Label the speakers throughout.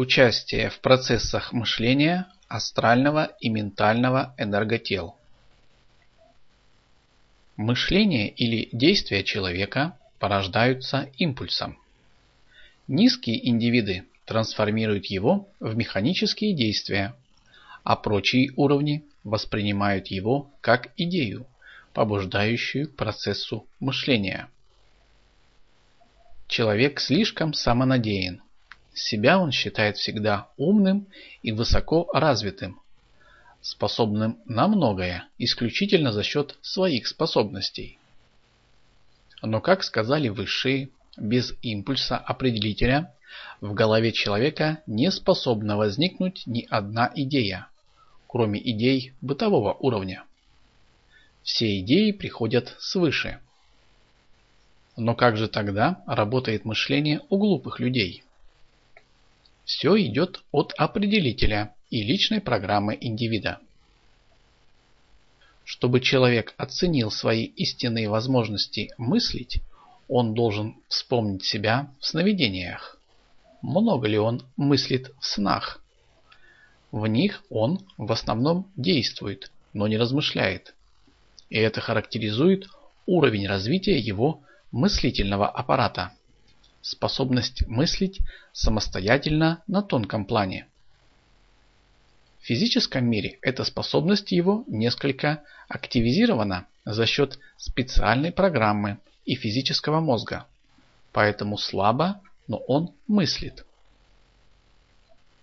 Speaker 1: Участие в процессах мышления астрального и ментального энерготел. Мышление или действия человека порождаются импульсом. Низкие индивиды трансформируют его в механические действия, а прочие уровни воспринимают его как идею, побуждающую к процессу мышления. Человек слишком самонадеян. Себя он считает всегда умным и высоко развитым, способным на многое исключительно за счет своих способностей. Но, как сказали высшие, без импульса определителя в голове человека не способна возникнуть ни одна идея, кроме идей бытового уровня. Все идеи приходят свыше. Но как же тогда работает мышление у глупых людей? Все идет от определителя и личной программы индивида. Чтобы человек оценил свои истинные возможности мыслить, он должен вспомнить себя в сновидениях. Много ли он мыслит в снах? В них он в основном действует, но не размышляет. И это характеризует уровень развития его мыслительного аппарата. Способность мыслить самостоятельно на тонком плане. В физическом мире эта способность его несколько активизирована за счет специальной программы и физического мозга, поэтому слабо, но он мыслит.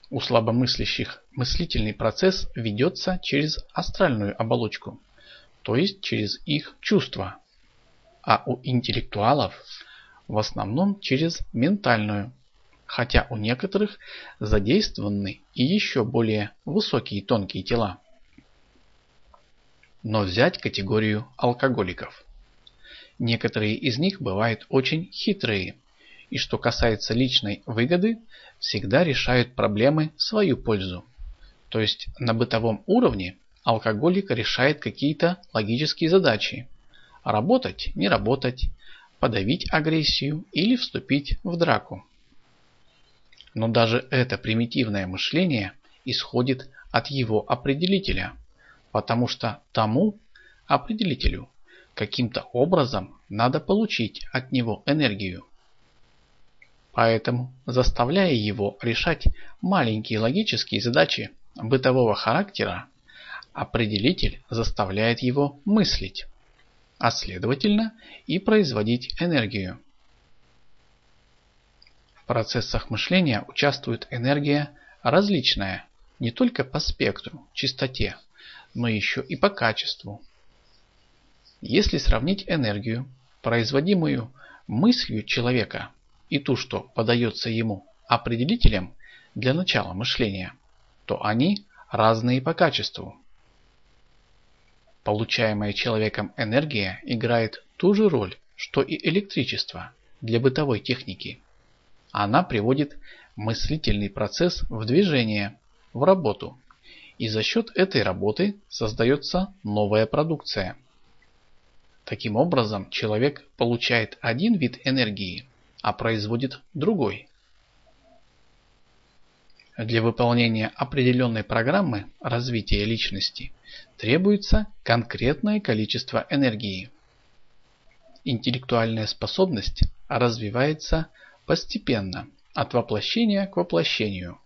Speaker 1: У слабомыслящих мыслительный процесс ведется через астральную оболочку, то есть через их чувства, а у интеллектуалов в основном через ментальную, хотя у некоторых задействованы и еще более высокие тонкие тела. Но взять категорию алкоголиков. Некоторые из них бывают очень хитрые, и что касается личной выгоды, всегда решают проблемы в свою пользу. То есть на бытовом уровне алкоголик решает какие-то логические задачи. Работать, не работать, подавить агрессию или вступить в драку. Но даже это примитивное мышление исходит от его определителя, потому что тому, определителю, каким-то образом надо получить от него энергию. Поэтому, заставляя его решать маленькие логические задачи бытового характера, определитель заставляет его мыслить, а следовательно и производить энергию. В процессах мышления участвует энергия различная, не только по спектру, частоте, но еще и по качеству. Если сравнить энергию, производимую мыслью человека, и ту, что подается ему определителем для начала мышления, то они разные по качеству. Получаемая человеком энергия играет ту же роль, что и электричество для бытовой техники. Она приводит мыслительный процесс в движение, в работу, и за счет этой работы создается новая продукция. Таким образом, человек получает один вид энергии, а производит другой. Для выполнения определенной программы развития личности требуется конкретное количество энергии. Интеллектуальная способность развивается постепенно, от воплощения к воплощению.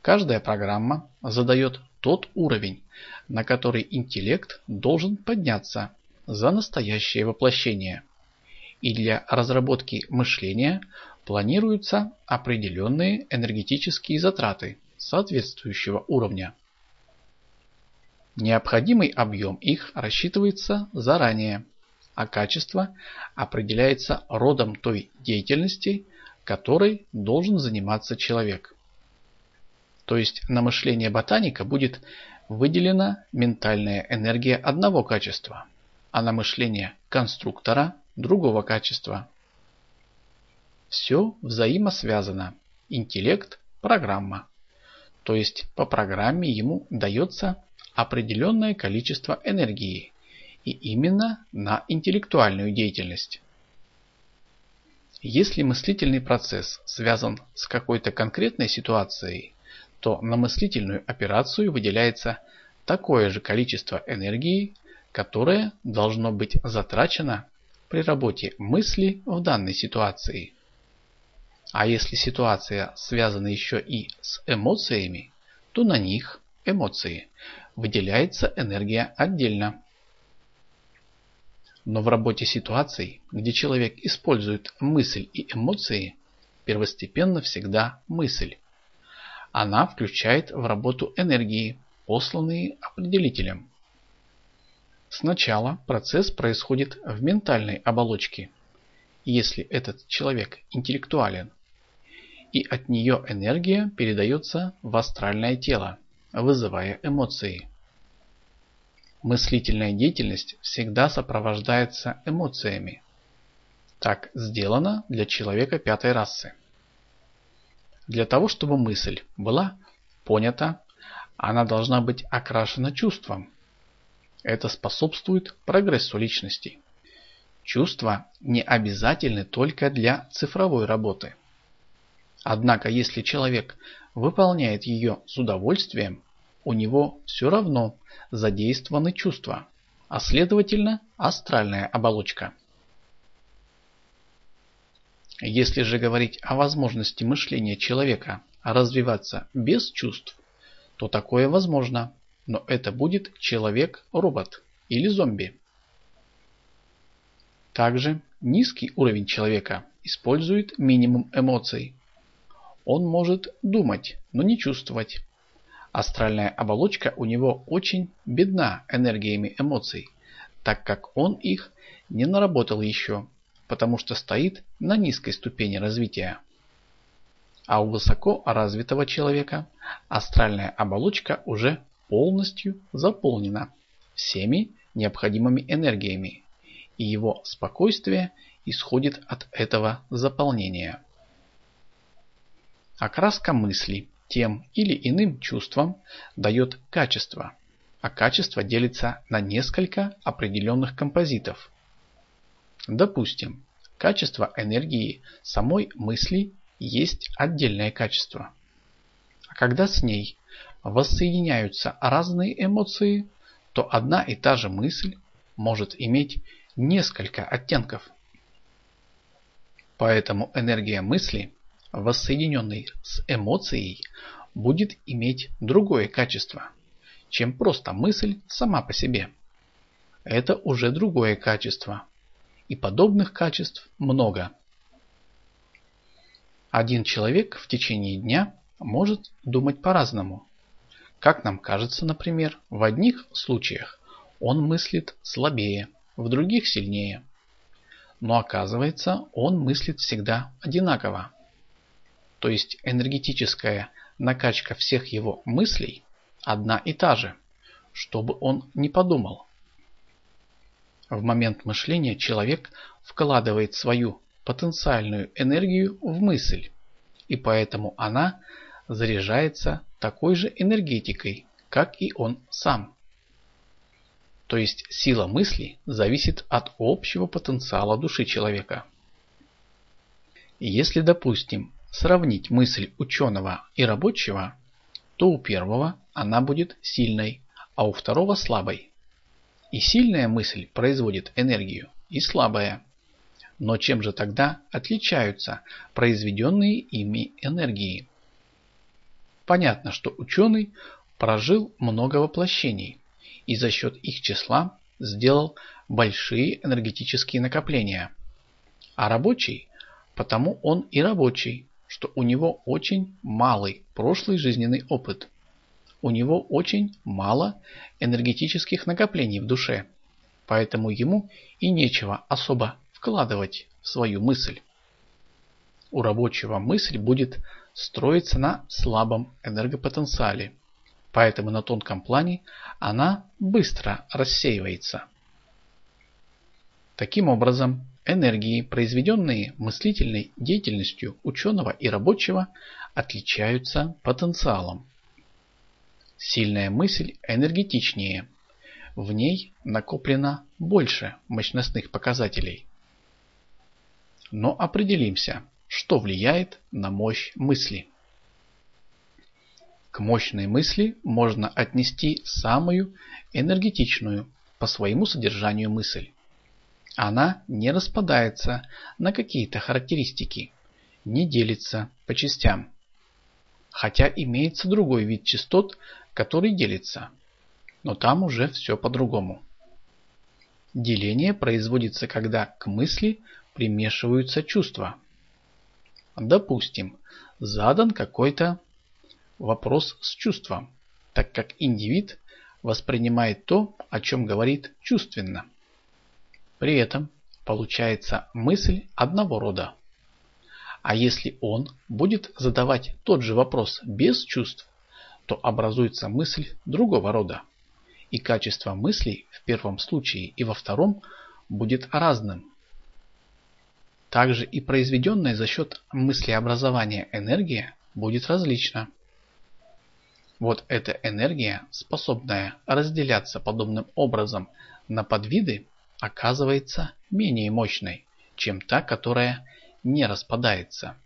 Speaker 1: Каждая программа задает тот уровень, на который интеллект должен подняться за настоящее воплощение и для разработки мышления планируются определенные энергетические затраты соответствующего уровня. Необходимый объем их рассчитывается заранее, а качество определяется родом той деятельности, которой должен заниматься человек. То есть на мышление ботаника будет выделена ментальная энергия одного качества, а на мышление конструктора другого качества. Все взаимосвязано. Интеллект – программа. То есть по программе ему дается определенное количество энергии и именно на интеллектуальную деятельность. Если мыслительный процесс связан с какой-то конкретной ситуацией, то на мыслительную операцию выделяется такое же количество энергии, которое должно быть затрачено при работе мысли в данной ситуации. А если ситуация связана еще и с эмоциями, то на них, эмоции, выделяется энергия отдельно. Но в работе ситуаций, где человек использует мысль и эмоции, первостепенно всегда мысль. Она включает в работу энергии, посланные определителем. Сначала процесс происходит в ментальной оболочке, если этот человек интеллектуален, и от нее энергия передается в астральное тело, вызывая эмоции. Мыслительная деятельность всегда сопровождается эмоциями. Так сделано для человека пятой расы. Для того, чтобы мысль была понята, она должна быть окрашена чувством. Это способствует прогрессу личности. Чувства не обязательны только для цифровой работы. Однако, если человек выполняет ее с удовольствием, у него все равно задействованы чувства, а следовательно астральная оболочка. Если же говорить о возможности мышления человека развиваться без чувств, то такое возможно, но это будет человек-робот или зомби. Также низкий уровень человека использует минимум эмоций. Он может думать, но не чувствовать. Астральная оболочка у него очень бедна энергиями эмоций, так как он их не наработал еще, потому что стоит на низкой ступени развития. А у высоко развитого человека астральная оболочка уже полностью заполнена всеми необходимыми энергиями, и его спокойствие исходит от этого заполнения. Окраска мысли тем или иным чувствам дает качество, а качество делится на несколько определенных композитов. Допустим, качество энергии самой мысли есть отдельное качество. А когда с ней воссоединяются разные эмоции, то одна и та же мысль может иметь несколько оттенков. Поэтому энергия мысли, воссоединенной с эмоцией, будет иметь другое качество, чем просто мысль сама по себе. Это уже другое качество. И подобных качеств много. Один человек в течение дня может думать по-разному. Как нам кажется, например, в одних случаях он мыслит слабее, в других сильнее. Но оказывается, он мыслит всегда одинаково. То есть энергетическая накачка всех его мыслей одна и та же, чтобы он не подумал. В момент мышления человек вкладывает свою потенциальную энергию в мысль, и поэтому она заряжается такой же энергетикой, как и он сам. То есть сила мысли зависит от общего потенциала души человека. Если, допустим, сравнить мысль ученого и рабочего, то у первого она будет сильной, а у второго слабой. И сильная мысль производит энергию, и слабая. Но чем же тогда отличаются произведенные ими энергии? Понятно, что ученый прожил много воплощений и за счет их числа сделал большие энергетические накопления. А рабочий, потому он и рабочий, что у него очень малый прошлый жизненный опыт. У него очень мало энергетических накоплений в душе, поэтому ему и нечего особо вкладывать в свою мысль. У рабочего мысль будет строится на слабом энергопотенциале, поэтому на тонком плане она быстро рассеивается. Таким образом, энергии, произведенные мыслительной деятельностью ученого и рабочего, отличаются потенциалом. Сильная мысль энергетичнее, в ней накоплено больше мощностных показателей. Но определимся, что влияет на мощь мысли. К мощной мысли можно отнести самую энергетичную по своему содержанию мысль. Она не распадается на какие-то характеристики, не делится по частям. Хотя имеется другой вид частот, который делится. Но там уже все по-другому. Деление производится, когда к мысли примешиваются чувства. Допустим, задан какой-то вопрос с чувством, так как индивид воспринимает то, о чем говорит чувственно. При этом получается мысль одного рода. А если он будет задавать тот же вопрос без чувств, то образуется мысль другого рода. И качество мыслей в первом случае и во втором будет разным. Также и произведенная за счет мыслеобразования энергия будет различна. Вот эта энергия, способная разделяться подобным образом на подвиды, оказывается менее мощной, чем та, которая не распадается.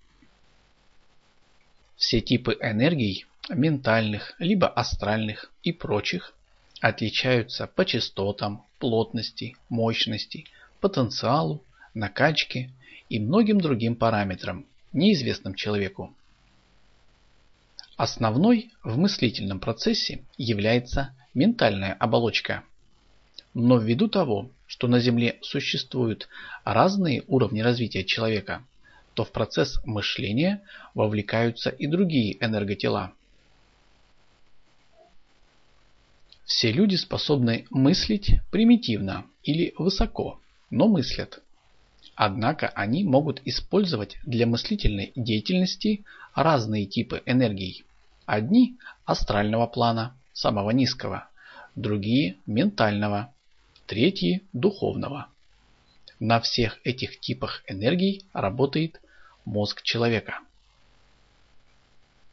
Speaker 1: Все типы энергий, ментальных, либо астральных и прочих, отличаются по частотам, плотности, мощности, потенциалу, накачке и многим другим параметрам, неизвестным человеку. Основной в мыслительном процессе является ментальная оболочка. Но ввиду того, что на Земле существуют разные уровни развития человека, то в процесс мышления вовлекаются и другие энерготела. Все люди способны мыслить примитивно или высоко, но мыслят. Однако они могут использовать для мыслительной деятельности разные типы энергий. Одни астрального плана, самого низкого, другие ментального, третьи духовного. На всех этих типах энергий работает мозг человека.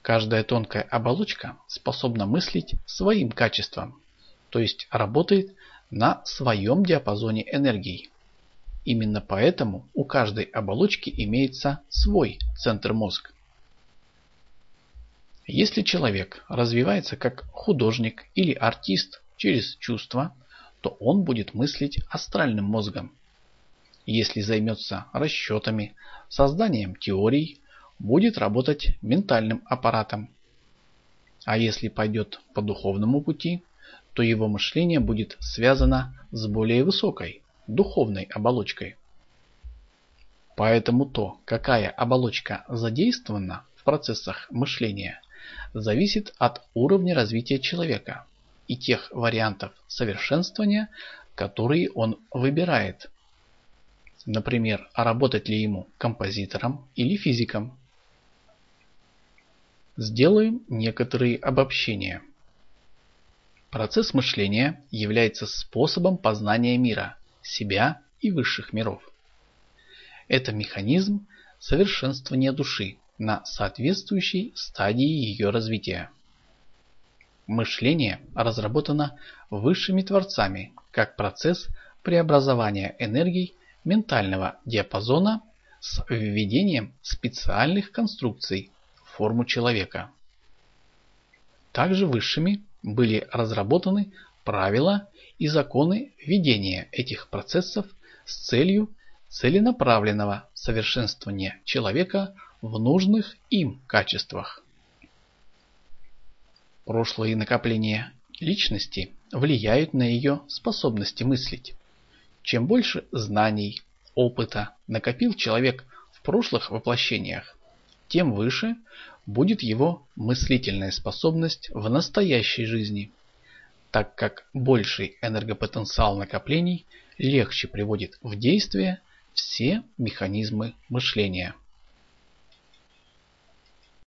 Speaker 1: Каждая тонкая оболочка способна мыслить своим качеством, то есть работает на своем диапазоне энергий. Именно поэтому у каждой оболочки имеется свой центр мозг. Если человек развивается как художник или артист через чувства, то он будет мыслить астральным мозгом. Если займется расчетами, созданием теорий, будет работать ментальным аппаратом. А если пойдет по духовному пути, то его мышление будет связано с более высокой, духовной оболочкой. Поэтому то, какая оболочка задействована в процессах мышления, зависит от уровня развития человека и тех вариантов совершенствования, которые он выбирает. Например, работать ли ему композитором или физиком. Сделаем некоторые обобщения. Процесс мышления является способом познания мира, себя и высших миров. Это механизм совершенствования души на соответствующей стадии ее развития. Мышление разработано высшими творцами как процесс преобразования энергий ментального диапазона с введением специальных конструкций в форму человека. Также высшими были разработаны правила и законы ведения этих процессов с целью целенаправленного совершенствования человека в нужных им качествах. Прошлые накопления личности влияют на ее способности мыслить. Чем больше знаний, опыта накопил человек в прошлых воплощениях, тем выше будет его мыслительная способность в настоящей жизни, так как больший энергопотенциал накоплений легче приводит в действие все механизмы мышления.